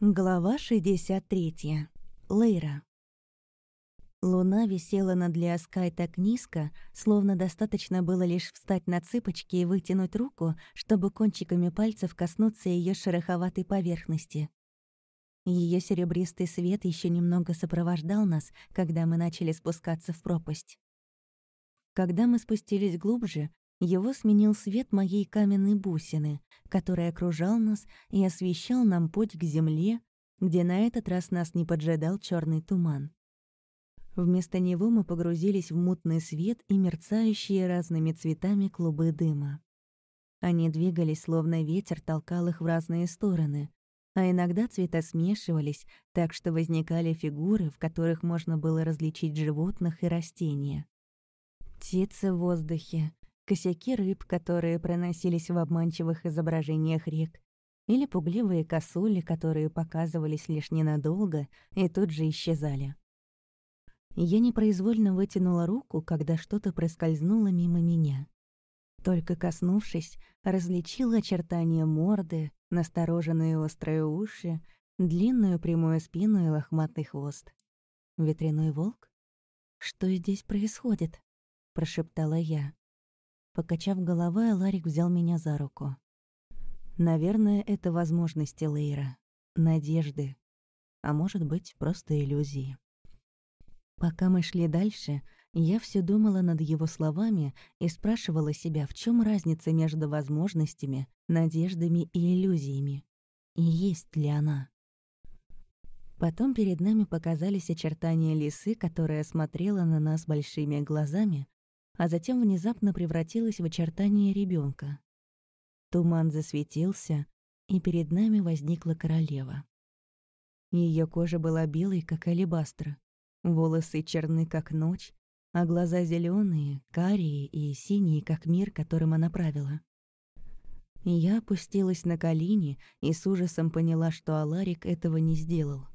Глава 63. Лейра. Луна висела над Лиаскай так низко, словно достаточно было лишь встать на цыпочки и вытянуть руку, чтобы кончиками пальцев коснуться ее шероховатой поверхности. Ее серебристый свет еще немного сопровождал нас, когда мы начали спускаться в пропасть. Когда мы спустились глубже, его сменил свет моей каменной бусины, который окружал нас и освещал нам путь к земле, где на этот раз нас не поджидал черный туман. Вместо него мы погрузились в мутный свет и мерцающие разными цветами клубы дыма. Они двигались, словно ветер толкал их в разные стороны, а иногда цвета смешивались, так что возникали фигуры, в которых можно было различить животных и растения. Птицы в воздухе, косяки рыб, которые проносились в обманчивых изображениях рек, или пугливые косули, которые показывались лишь ненадолго и тут же исчезали. Я непроизвольно вытянула руку, когда что-то проскользнуло мимо меня. Только коснувшись, различила очертания морды, настороженные острые уши, длинную прямую спину и лохматый хвост. Ветряной волк? Что здесь происходит? прошептала я. Покачав головой, Ларик взял меня за руку. Наверное, это возможности Лейра, надежды, а может быть, просто иллюзии. Пока мы шли дальше, я все думала над его словами и спрашивала себя, в чем разница между возможностями, надеждами и иллюзиями. И есть ли она? Потом перед нами показались очертания лисы, которая смотрела на нас большими глазами, а затем внезапно превратилась в очертание ребенка. Туман засветился, и перед нами возникла королева. Ее кожа была белой, как алебастра, волосы черны, как ночь, а глаза зеленые, карие и синие, как мир, которым она правила. Я опустилась на колени и с ужасом поняла, что Аларик этого не сделал.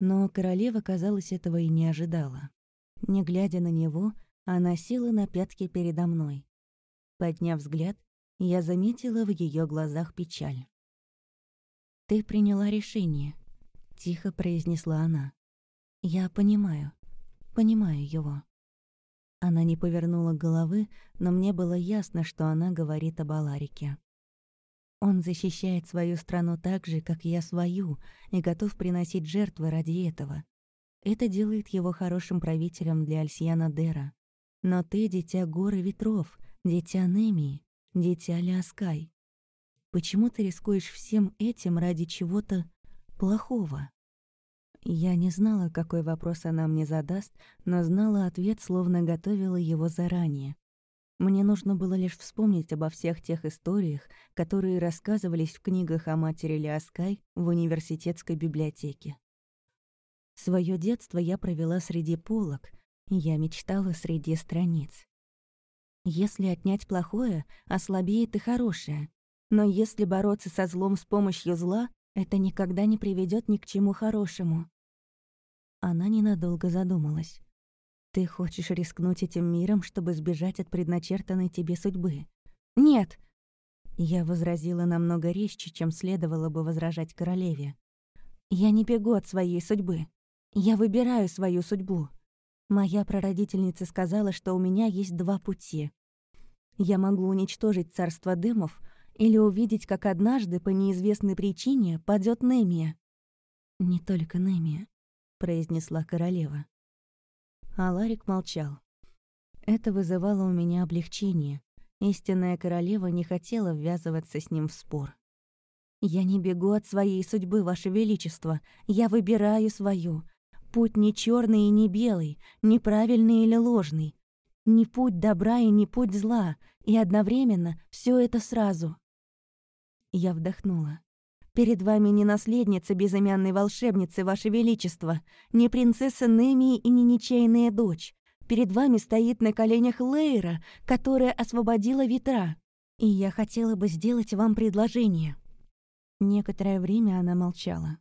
Но королева, казалось, этого и не ожидала. Не глядя на него, она села на пятки передо мной. Подняв взгляд, я заметила в ее глазах печаль. «Ты приняла решение», — тихо произнесла она. «Я понимаю, понимаю его». Она не повернула головы, но мне было ясно, что она говорит об Аларике. Он защищает свою страну так же, как я свою, и готов приносить жертвы ради этого. Это делает его хорошим правителем для Альсьяна Дера. Но ты — дитя горы ветров, дитя Немии, дитя Ляскай. Почему ты рискуешь всем этим ради чего-то плохого? Я не знала, какой вопрос она мне задаст, но знала ответ, словно готовила его заранее. Мне нужно было лишь вспомнить обо всех тех историях, которые рассказывались в книгах о матери Ляскай в университетской библиотеке. Своё детство я провела среди полок, я мечтала среди страниц. Если отнять плохое, ослабеет и хорошее. Но если бороться со злом с помощью зла, это никогда не приведет ни к чему хорошему. Она ненадолго задумалась. Ты хочешь рискнуть этим миром, чтобы сбежать от предначертанной тебе судьбы? Нет! Я возразила намного резче, чем следовало бы возражать королеве. Я не бегу от своей судьбы. Я выбираю свою судьбу. Моя прародительница сказала, что у меня есть два пути. Я могу уничтожить царство дымов или увидеть, как однажды по неизвестной причине падет Немия. «Не только Немия», — произнесла королева. А Ларик молчал. Это вызывало у меня облегчение. Истинная королева не хотела ввязываться с ним в спор. «Я не бегу от своей судьбы, Ваше Величество. Я выбираю свою. Путь не черный и не белый, не правильный или ложный. Не путь добра и не путь зла, и одновременно все это сразу. Я вдохнула. Перед вами не наследница безымянной волшебницы, Ваше Величество, не принцесса Немии и не ничейная дочь. Перед вами стоит на коленях Лейра, которая освободила ветра. И я хотела бы сделать вам предложение». Некоторое время она молчала.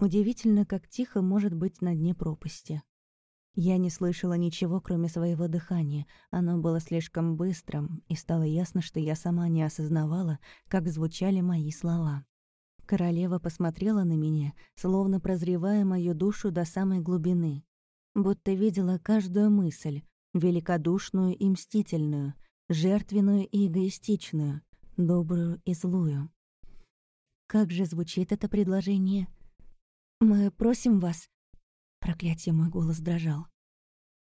Удивительно, как тихо может быть на дне пропасти. Я не слышала ничего, кроме своего дыхания. Оно было слишком быстрым, и стало ясно, что я сама не осознавала, как звучали мои слова. Королева посмотрела на меня, словно прозревая мою душу до самой глубины, будто видела каждую мысль, великодушную и мстительную, жертвенную и эгоистичную, добрую и злую. Как же звучит это предложение? «Мы просим вас...» Проклятие, мой голос дрожал.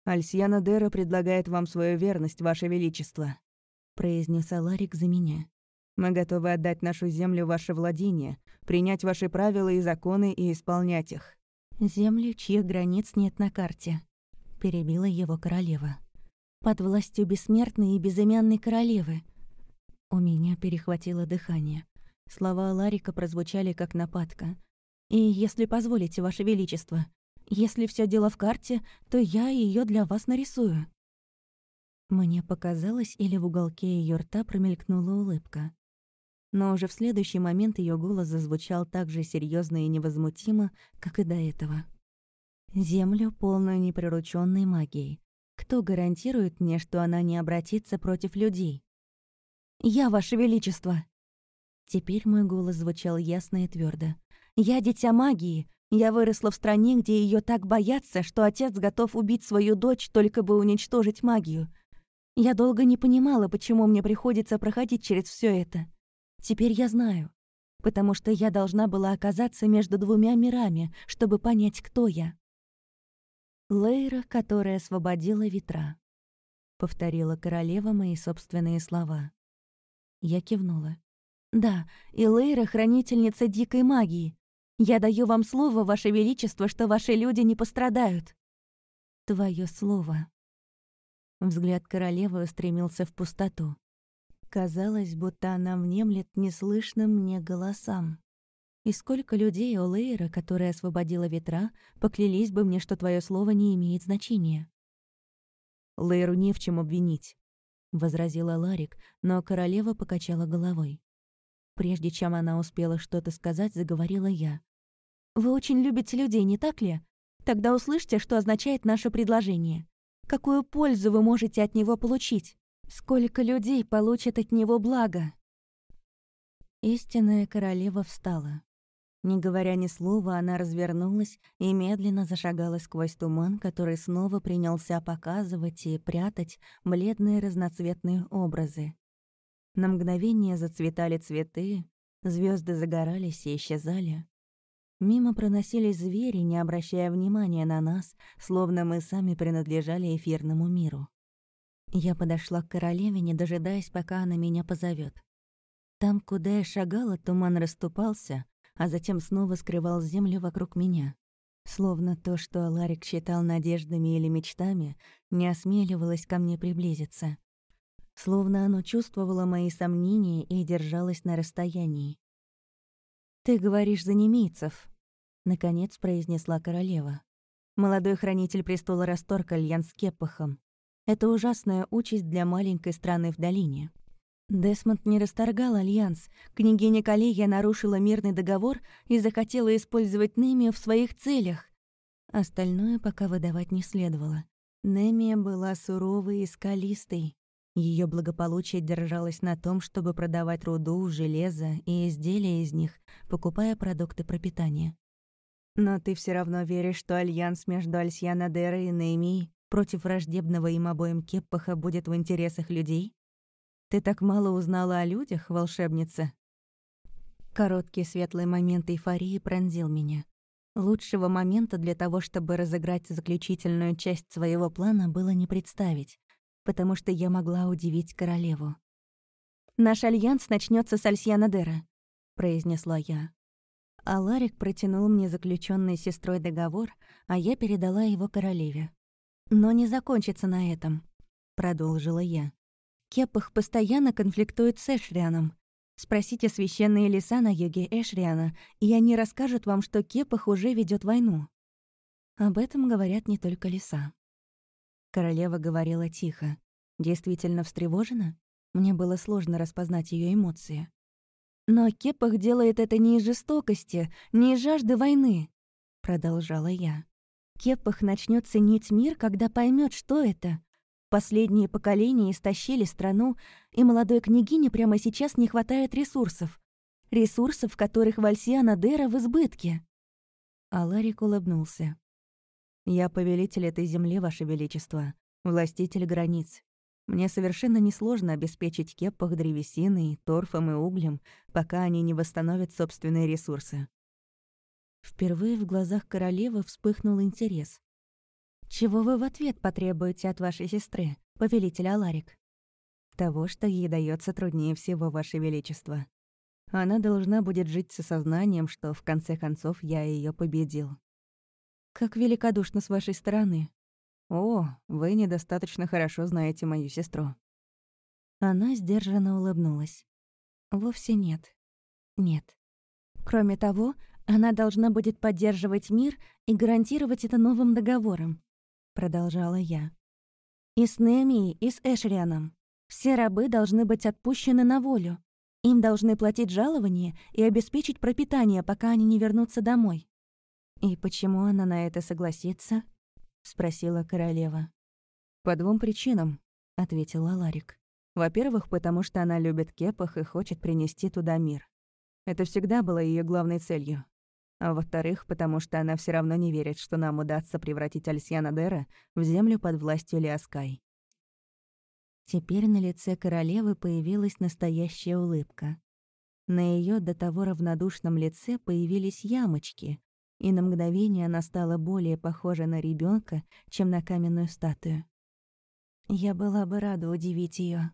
«Альсьяна Дера предлагает вам свою верность, Ваше Величество», — произнес Аларик за меня. «Мы готовы отдать нашу землю ваше владение, принять ваши правила и законы и исполнять их». «Землю, чьих границ нет на карте», — перебила его королева. «Под властью бессмертной и безымянной королевы». У меня перехватило дыхание. Слова Ларика прозвучали как нападка. «И если позволите, Ваше Величество, если все дело в карте, то я ее для вас нарисую». Мне показалось, или в уголке ее рта промелькнула улыбка. Но уже в следующий момент ее голос зазвучал так же серьезно и невозмутимо, как и до этого. «Землю, полную неприрученной магией. Кто гарантирует мне, что она не обратится против людей?» «Я, Ваше Величество!» Теперь мой голос звучал ясно и твердо. «Я дитя магии. Я выросла в стране, где ее так боятся, что отец готов убить свою дочь, только бы уничтожить магию. Я долго не понимала, почему мне приходится проходить через все это. Теперь я знаю. Потому что я должна была оказаться между двумя мирами, чтобы понять, кто я. Лейра, которая освободила ветра. Повторила королева мои собственные слова. Я кивнула. «Да, и Лейра — хранительница дикой магии. Я даю вам слово, Ваше Величество, что ваши люди не пострадают». «Твое слово». Взгляд королевы устремился в пустоту. Казалось, будто она внемлет неслышным мне голосам. И сколько людей у Лейра, которая освободила ветра, поклялись бы мне, что твое слово не имеет значения. Лейру не в чем обвинить. — возразила Ларик, но королева покачала головой. Прежде чем она успела что-то сказать, заговорила я. «Вы очень любите людей, не так ли? Тогда услышьте, что означает наше предложение. Какую пользу вы можете от него получить? Сколько людей получат от него благо?» Истинная королева встала. Не говоря ни слова, она развернулась и медленно зашагала сквозь туман, который снова принялся показывать и прятать бледные разноцветные образы. На мгновение зацветали цветы, звезды загорались и исчезали. Мимо проносились звери, не обращая внимания на нас, словно мы сами принадлежали эфирному миру. Я подошла к королеве, не дожидаясь, пока она меня позовет. Там, куда я шагала, туман расступался, а затем снова скрывал землю вокруг меня. Словно то, что Ларик считал надеждами или мечтами, не осмеливалось ко мне приблизиться. Словно оно чувствовало мои сомнения и держалось на расстоянии. «Ты говоришь за немийцев», — наконец произнесла королева. Молодой хранитель престола расторг альянс с Кеппахом. Это ужасная участь для маленькой страны в долине. Десмонд не расторгал альянс. Княгиня Калия нарушила мирный договор и захотела использовать Немию в своих целях. Остальное пока выдавать не следовало. Немия была суровой и скалистой. Ее благополучие держалось на том, чтобы продавать руду, железо и изделия из них, покупая продукты пропитания. Но ты все равно веришь, что альянс между Альсьянадерой и Неймией против враждебного им обоим Кеппаха будет в интересах людей? Ты так мало узнала о людях, волшебница?» Короткий светлый момент эйфории пронзил меня. Лучшего момента для того, чтобы разыграть заключительную часть своего плана, было не представить, потому что я могла удивить королеву. «Наш альянс начнется с Альсьянадера», — произнесла я. А Ларик протянул мне заключенный сестрой договор, а я передала его королеве. «Но не закончится на этом», — продолжила я. Кепах постоянно конфликтует с Эшрианом. Спросите священные леса на юге Эшриана, и они расскажут вам, что Кепах уже ведет войну. Об этом говорят не только леса. Королева говорила тихо. Действительно встревожена? Мне было сложно распознать ее эмоции. «Но Кепах делает это не из жестокости, не из жажды войны», — продолжала я. «Кепах начнет ценить мир, когда поймет, что это Последние поколения истощили страну, и молодой княгине прямо сейчас не хватает ресурсов. ресурсов, которых Вальсиана Дера в избытке. Аларик улыбнулся. «Я повелитель этой земли, Ваше Величество, властитель границ. Мне совершенно несложно обеспечить кеппах древесиной, торфом и углем, пока они не восстановят собственные ресурсы». Впервые в глазах королевы вспыхнул интерес. «Чего вы в ответ потребуете от вашей сестры, повелитель Аларик?» «Того, что ей дается труднее всего, Ваше Величество. Она должна будет жить с осознанием, что в конце концов я ее победил». «Как великодушно с вашей стороны». «О, вы недостаточно хорошо знаете мою сестру». Она сдержанно улыбнулась. «Вовсе нет. Нет. Кроме того, она должна будет поддерживать мир и гарантировать это новым договором», — продолжала я. «И с Немией, и с Эшрианом. Все рабы должны быть отпущены на волю. Им должны платить жалование и обеспечить пропитание, пока они не вернутся домой. «И почему она на это согласится?» — спросила королева. «По двум причинам», — ответила Ларик. «Во-первых, потому что она любит кепах и хочет принести туда мир. Это всегда было ее главной целью. А во-вторых, потому что она все равно не верит, что нам удастся превратить Альсьяна Дера в землю под властью Лиаскай». Теперь на лице королевы появилась настоящая улыбка. На ее до того равнодушном лице появились ямочки, и на мгновение она стала более похожа на ребенка, чем на каменную статую. Я была бы рада удивить ее.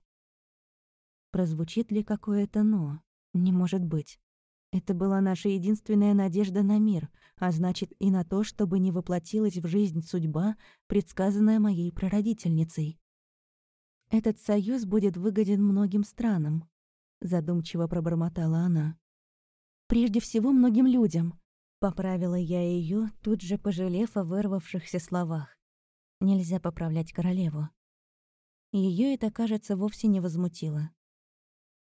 Прозвучит ли какое-то «но»? Не может быть. Это была наша единственная надежда на мир, а значит и на то, чтобы не воплотилась в жизнь судьба, предсказанная моей прародительницей. «Этот союз будет выгоден многим странам», — задумчиво пробормотала она. «Прежде всего многим людям. Поправила я ее, тут же пожалев о вырвавшихся словах. Нельзя поправлять королеву. Ее это, кажется, вовсе не возмутило.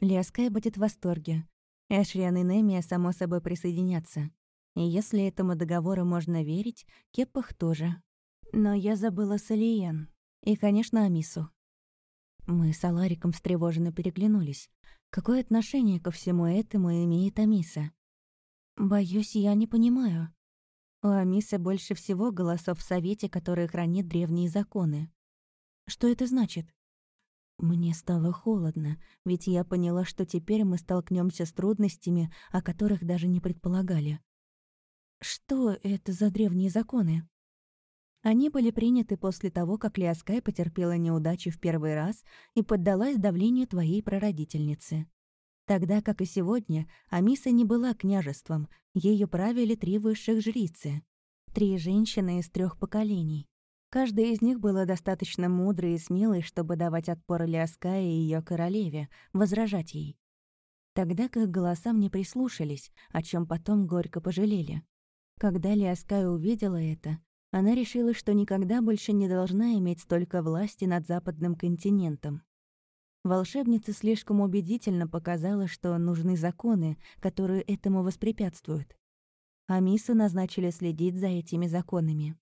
Лиаскай будет в восторге. Эшриан и Немия, само собой, присоединятся. И если этому договору можно верить, Кеппах тоже. Но я забыла Салиен. И, конечно, Амису. Мы с Алариком встревоженно переглянулись. Какое отношение ко всему этому имеет Амиса? Боюсь, я не понимаю. У Амиса больше всего голосов в Совете, который хранит древние законы. Что это значит? Мне стало холодно, ведь я поняла, что теперь мы столкнемся с трудностями, о которых даже не предполагали. Что это за древние законы? Они были приняты после того, как Лиаскай потерпела неудачу в первый раз и поддалась давлению твоей прародительницы. Тогда, как и сегодня, Амиса не была княжеством, ею правили три высших жрицы. Три женщины из трех поколений. Каждая из них была достаточно мудрой и смелой, чтобы давать отпор Лиаскае и ее королеве, возражать ей. Тогда как голосам не прислушались, о чем потом горько пожалели. Когда Лиаская увидела это, она решила, что никогда больше не должна иметь столько власти над западным континентом. Волшебница слишком убедительно показала, что нужны законы, которые этому воспрепятствуют. А Мису назначили следить за этими законами.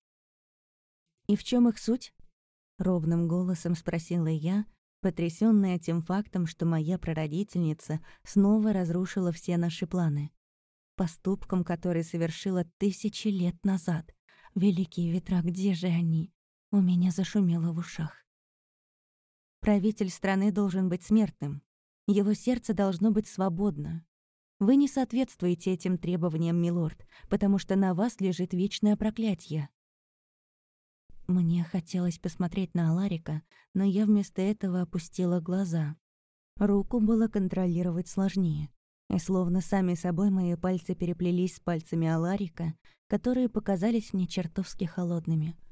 «И в чем их суть?» — ровным голосом спросила я, потрясённая тем фактом, что моя прародительница снова разрушила все наши планы. Поступком, который совершила тысячи лет назад. Великие ветра, где же они? У меня зашумело в ушах. Правитель страны должен быть смертным. Его сердце должно быть свободно. Вы не соответствуете этим требованиям, милорд, потому что на вас лежит вечное проклятие. Мне хотелось посмотреть на Аларика, но я вместо этого опустила глаза. Руку было контролировать сложнее. И словно сами собой мои пальцы переплелись с пальцами Аларика, которые показались мне чертовски холодными —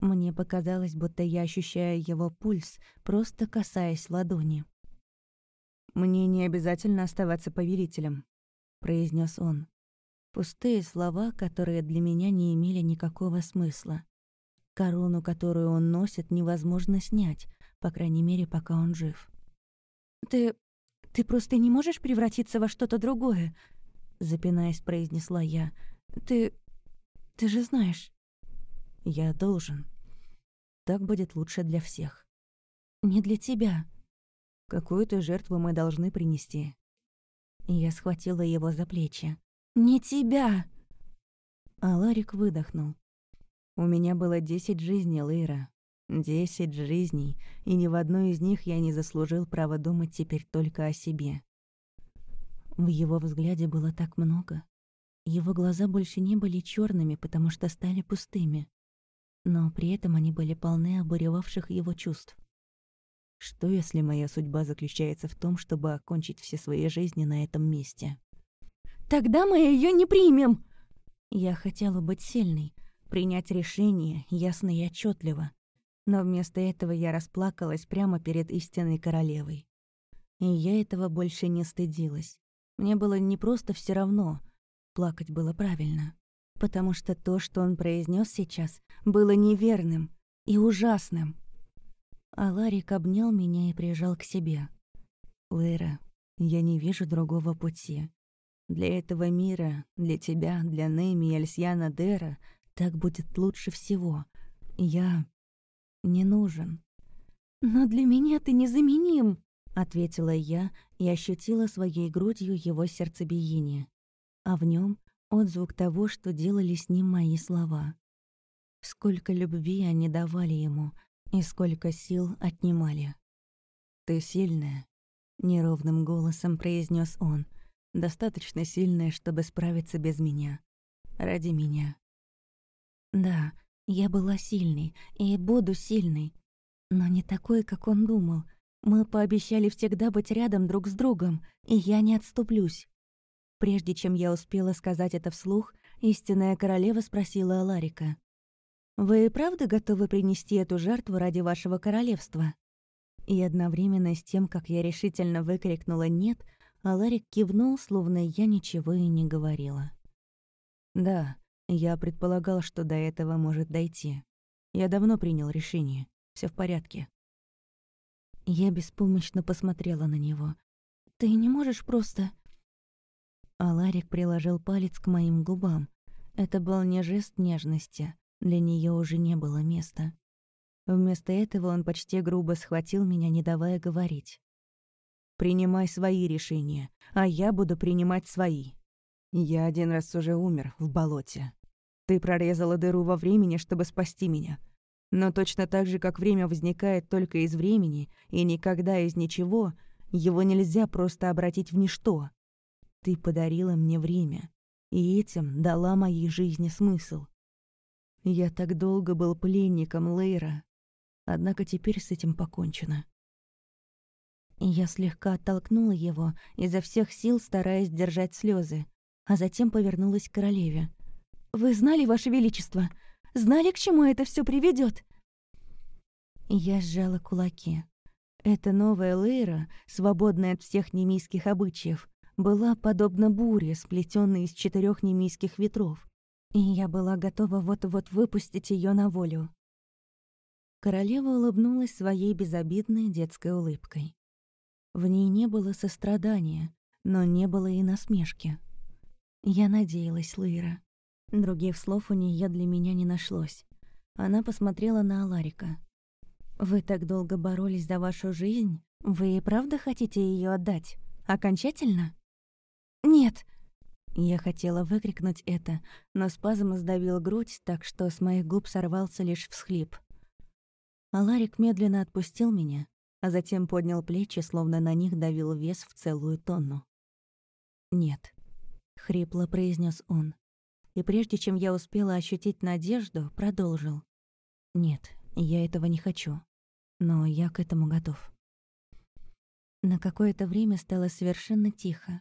мне показалось, будто я ощущаю его пульс, просто касаясь ладони. «Мне не обязательно оставаться повелителем», — произнес он. Пустые слова, которые для меня не имели никакого смысла. Корону, которую он носит, невозможно снять, по крайней мере, пока он жив. «Ты... ты просто не можешь превратиться во что-то другое?» Запинаясь, произнесла я. «Ты... ты же знаешь...» Я должен. Так будет лучше для всех. Не для тебя. Какую-то жертву мы должны принести. Я схватила его за плечи. «Не тебя!» А Ларик выдохнул. «У меня было десять жизней, Лейра. Десять жизней, и ни в одной из них я не заслужил права думать теперь только о себе». В его взгляде было так много. Его глаза больше не были черными, потому что стали пустыми. Но при этом они были полны обуревавших его чувств. Что, если моя судьба заключается в том, чтобы окончить все свои жизни на этом месте? «Тогда мы ее не примем!» Я хотела быть сильной, принять решение ясно и отчетливо, но вместо этого я расплакалась прямо перед истинной королевой. И я этого больше не стыдилась. Мне было не просто все равно, плакать было правильно, потому что то, что он произнес сейчас, было неверным и ужасным. А Ларик обнял меня и прижал к себе. «Лэра, я не вижу другого пути. Для этого мира, для тебя, для Нэми и Альсьяна Дера так будет лучше всего. Я не нужен». «Но для меня ты незаменим», — ответила я и ощутила своей грудью его сердцебиение. А в нем отзвук того, что делали с ним мои слова. Сколько любви они давали ему, и сколько сил отнимали. «Ты сильная», — неровным голосом произнес он, «достаточно сильная, чтобы справиться без меня. Ради меня». Да, я была сильной и буду сильной, но не такой, как он думал. Мы пообещали всегда быть рядом друг с другом, и я не отступлюсь. Прежде чем я успела сказать это вслух, истинная королева спросила Аларика. «Вы правда готовы принести эту жертву ради вашего королевства?» И одновременно с тем, как я решительно выкрикнула «нет», Аларик кивнул, словно я ничего и не говорила. «Да, я предполагал, что до этого может дойти. Я давно принял решение. Все в порядке». Я беспомощно посмотрела на него. «Ты не можешь просто...» Аларик приложил палец к моим губам. Это был не жест нежности, для нее уже не было места. Вместо этого он почти грубо схватил меня, не давая говорить. «Принимай свои решения, а я буду принимать свои. Я один раз уже умер в болоте. Ты прорезала дыру во времени, чтобы спасти меня. Но точно так же, как время возникает только из времени и никогда из ничего, его нельзя просто обратить в ничто. Ты подарила мне время, и этим дала моей жизни смысл. Я так долго был пленником Лейра, однако теперь с этим покончено. Я слегка оттолкнула его, изо всех сил стараясь держать слезы, а затем повернулась к королеве. «Вы знали, Ваше Величество? Знали, к чему это все приведет? Я сжала кулаки. Эта новая Лейра, свободная от всех немийских обычаев, была подобна буре, сплетенной из четырех немийских ветров и я была готова вот-вот выпустить ее на волю. Королева улыбнулась своей безобидной детской улыбкой. В ней не было сострадания, но не было и насмешки. Я надеялась, Лыра. Других слов у нее для меня не нашлось. Она посмотрела на Аларика. «Вы так долго боролись за вашу жизнь? Вы и правда хотите ее отдать? Окончательно?» «Нет», я хотела выкрикнуть это, но спазм сдавил грудь, так что с моих губ сорвался лишь всхлип. Аларик медленно отпустил меня, а затем поднял плечи, словно на них давил вес в целую тонну. «Нет», — хрипло произнес он. И прежде чем я успела ощутить надежду, продолжил. «Нет, я этого не хочу, но я к этому готов». На какое-то время стало совершенно тихо.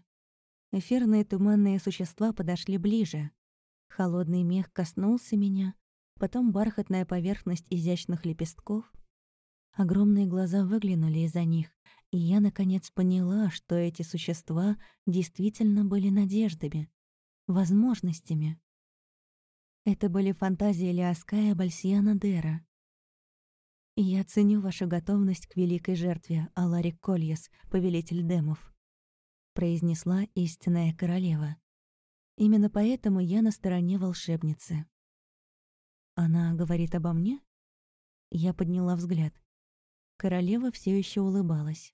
Эфирные туманные существа подошли ближе. Холодный мех коснулся меня, потом бархатная поверхность изящных лепестков. Огромные глаза выглянули из-за них, и я наконец поняла, что эти существа действительно были надеждами, возможностями. Это были фантазии Лиаская Бальсиана Дера. «Я ценю вашу готовность к великой жертве, Аларик Кольес, повелитель демов», произнесла истинная королева. Именно поэтому я на стороне волшебницы. Она говорит обо мне? Я подняла взгляд. Королева все еще улыбалась.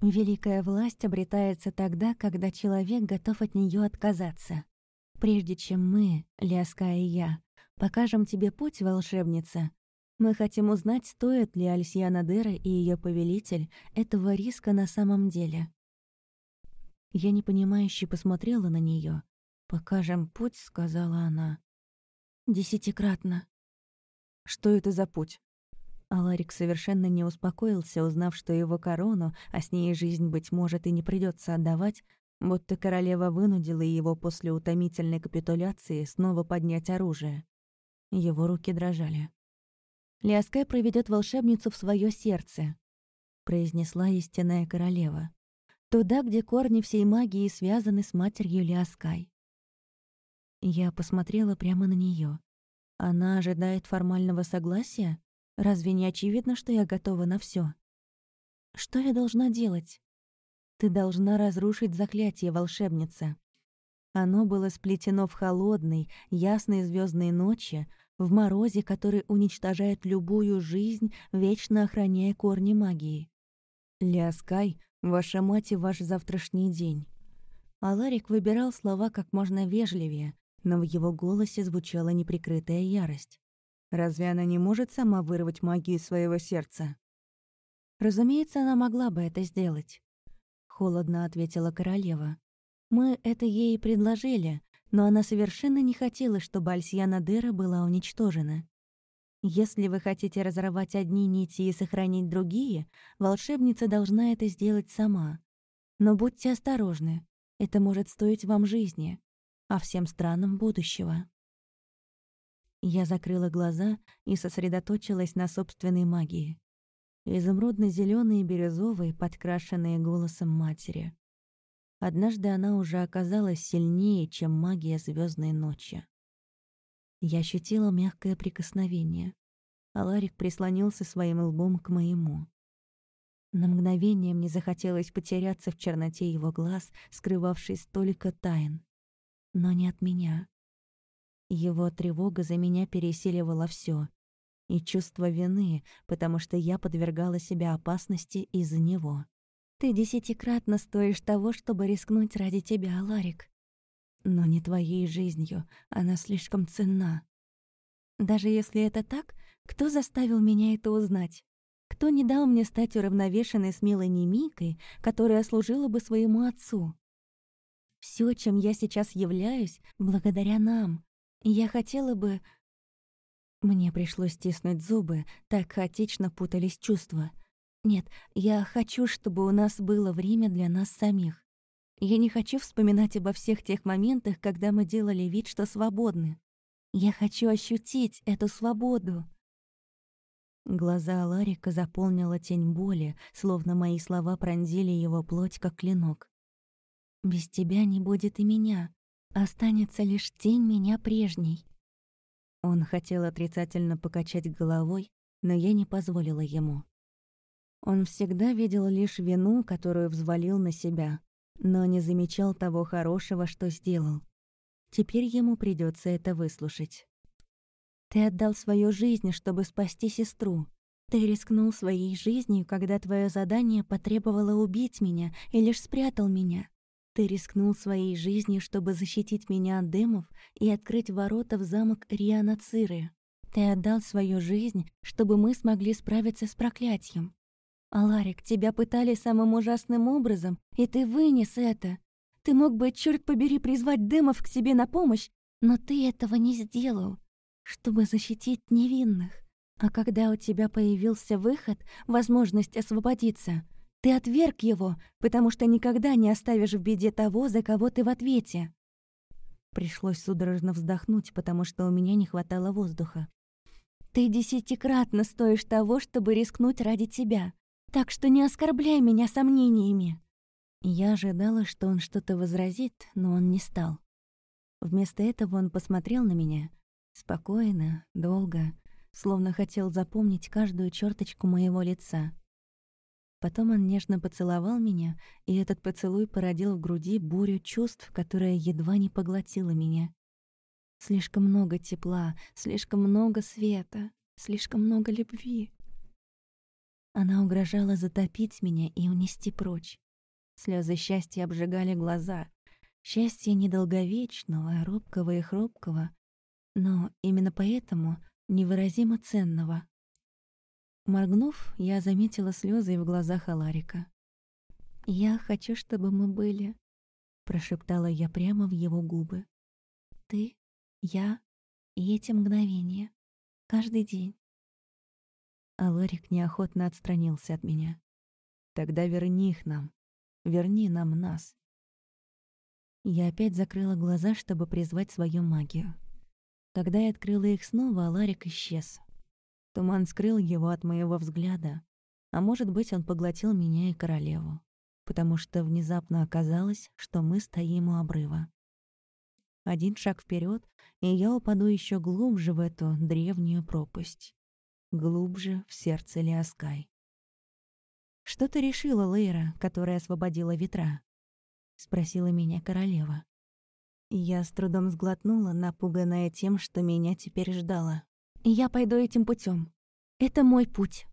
Великая власть обретается тогда, когда человек готов от нее отказаться. Прежде чем мы, Ляска и я, покажем тебе путь, волшебница, мы хотим узнать, стоит ли Альсьяна Дера и ее повелитель этого риска на самом деле. Я непонимающе посмотрела на нее. «Покажем путь», — сказала она. «Десятикратно». «Что это за путь?» Аларик совершенно не успокоился, узнав, что его корону, а с ней жизнь, быть может, и не придется отдавать, будто королева вынудила его после утомительной капитуляции снова поднять оружие. Его руки дрожали. «Лиаскай проведет волшебницу в свое сердце», — произнесла истинная королева. «Туда, где корни всей магии связаны с матерью Лиаскай». Я посмотрела прямо на нее. Она ожидает формального согласия? Разве не очевидно, что я готова на все? Что я должна делать? Ты должна разрушить заклятие, волшебница. Оно было сплетено в холодной, ясной звездной ночи, в морозе, который уничтожает любую жизнь, вечно охраняя корни магии. Ляскай, ваша мать и ваш завтрашний день. Аларик выбирал слова как можно вежливее, но в его голосе звучала неприкрытая ярость. Разве она не может сама вырвать магию из своего сердца? Разумеется, она могла бы это сделать. Холодно ответила королева. Мы это ей предложили, но она совершенно не хотела, чтобы Альсьяна Дера была уничтожена. Если вы хотите разорвать одни нити и сохранить другие, волшебница должна это сделать сама. Но будьте осторожны, это может стоить вам жизни, а всем странам будущего. Я закрыла глаза и сосредоточилась на собственной магии. изумрудно зеленые бирюзовые, подкрашенные голосом матери. Однажды она уже оказалась сильнее, чем магия звездной ночи. Я ощутила мягкое прикосновение. Аларик прислонился своим лбом к моему. На мгновение мне захотелось потеряться в черноте его глаз, скрывавшей столько тайн. Но не от меня. Его тревога за меня пересиливала все, И чувство вины, потому что я подвергала себя опасности из-за него. «Ты десятикратно стоишь того, чтобы рискнуть ради тебя, Ларик. Но не твоей жизнью, она слишком ценна. Даже если это так, кто заставил меня это узнать? Кто не дал мне стать уравновешенной смелой немикой, которая служила бы своему отцу? Все, чем я сейчас являюсь, благодаря нам, я хотела бы... Мне пришлось стиснуть зубы, так хаотично путались чувства. Нет, я хочу, чтобы у нас было время для нас самих. Я не хочу вспоминать обо всех тех моментах, когда мы делали вид, что свободны. Я хочу ощутить эту свободу. Глаза Ларика заполнила тень боли, словно мои слова пронзили его плоть, как клинок. «Без тебя не будет и меня. Останется лишь тень меня прежней. Он хотел отрицательно покачать головой, но я не позволила ему. Он всегда видел лишь вину, которую взвалил на себя, но не замечал того хорошего, что сделал. Теперь ему придется это выслушать. Ты отдал свою жизнь, чтобы спасти сестру. Ты рискнул своей жизнью, когда твое задание потребовало убить меня и лишь спрятал меня. Ты рискнул своей жизнью, чтобы защитить меня от дымов и открыть ворота в замок Риана Циры. Ты отдал свою жизнь, чтобы мы смогли справиться с проклятием. Аларик, тебя пытали самым ужасным образом, и ты вынес это. Ты мог бы, черт побери, призвать дымов к себе на помощь, но ты этого не сделал, чтобы защитить невинных. А когда у тебя появился выход, возможность освободиться — ты отверг его, потому что никогда не оставишь в беде того, за кого ты в ответе. Пришлось судорожно вздохнуть, потому что у меня не хватало воздуха. Ты десятикратно стоишь того, чтобы рискнуть ради тебя, так что не оскорбляй меня сомнениями. Я ожидала, что он что-то возразит, но он не стал. Вместо этого он посмотрел на меня, спокойно, долго, словно хотел запомнить каждую черточку моего лица. Потом он нежно поцеловал меня, и этот поцелуй породил в груди бурю чувств, которая едва не поглотила меня. Слишком много тепла, слишком много света, слишком много любви. Она угрожала затопить меня и унести прочь. Слезы счастья обжигали глаза. Счастье недолговечного, робкого и хрупкого, но именно поэтому невыразимо ценного. Моргнув, я заметила слезы в глазах Аларика. «Я хочу, чтобы мы были», — прошептала я прямо в его губы. «Ты, я и эти мгновения. Каждый день». Аларик неохотно отстранился от меня. «Тогда верни их нам. Верни нам нас». Я опять закрыла глаза, чтобы призвать свою магию. Когда я открыла их снова, Аларик исчез. Туман скрыл его от моего взгляда, а может быть, он поглотил меня и королеву, потому что внезапно оказалось, что мы стоим у обрыва. Один шаг вперед, и я упаду еще глубже в эту древнюю пропасть. Глубже в сердце Лиаскай. «Что ты решила, Лейра, которая освободила ветра?» — спросила меня королева. Я с трудом сглотнула, напуганная тем, что меня теперь ждало. «Я пойду этим путем. Это мой путь».